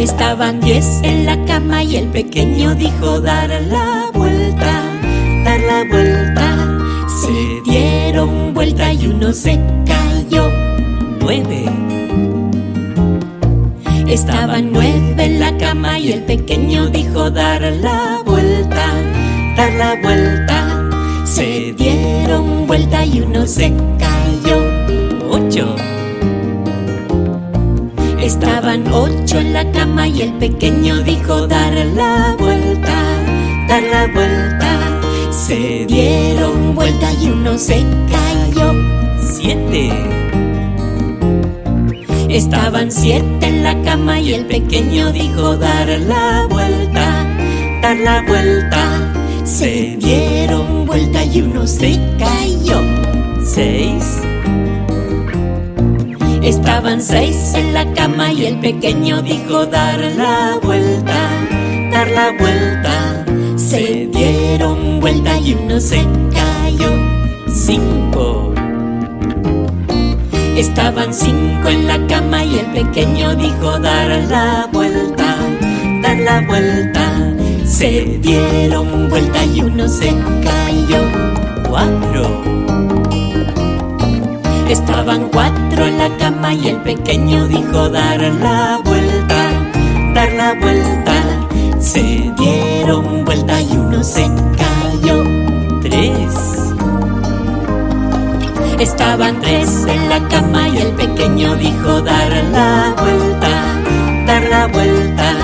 Estaban diez en la cama y el pequeño dijo dar la vuelta, dar la vuelta. Se dieron vuelta y uno se cayó. Nueve. Estaban nueve en la cama y el pequeño dijo dar la vuelta, dar la vuelta. Se dieron vuelta y uno se cayó. Ocho. Estaban ocho en la cama y el pequeño dijo dar la vuelta, dar la vuelta. Se dieron vuelta y uno se cayó. Siete. Estaban siete en la cama y el pequeño dijo dar la vuelta, dar la vuelta. Se dieron vuelta y uno se cayó. Seis. Estaban seis en la cama y el pequeño dijo dar la vuelta, dar la vuelta. Se dieron vuelta y uno se cayó. Cinco. Estaban cinco en la cama y el pequeño dijo dar la vuelta, dar la vuelta. Se dieron vuelta y uno se cayó. Cuatro. Estaban cuatro en la cama y el pequeño dijo dar la vuelta, dar la vuelta. Se dieron vuelta y uno se cayó. Tres. Estaban tres en la cama y el pequeño dijo dar la vuelta, dar la vuelta.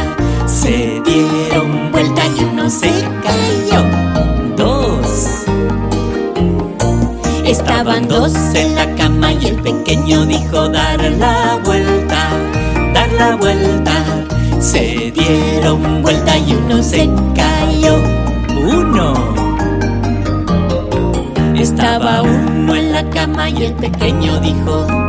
Se dieron vuelta y uno se cayó. Estaban dos en la cama y el pequeño dijo dar la vuelta, dar la vuelta. Se dieron vuelta y uno se cayó. Uno. Estaba uno en la cama y el pequeño dijo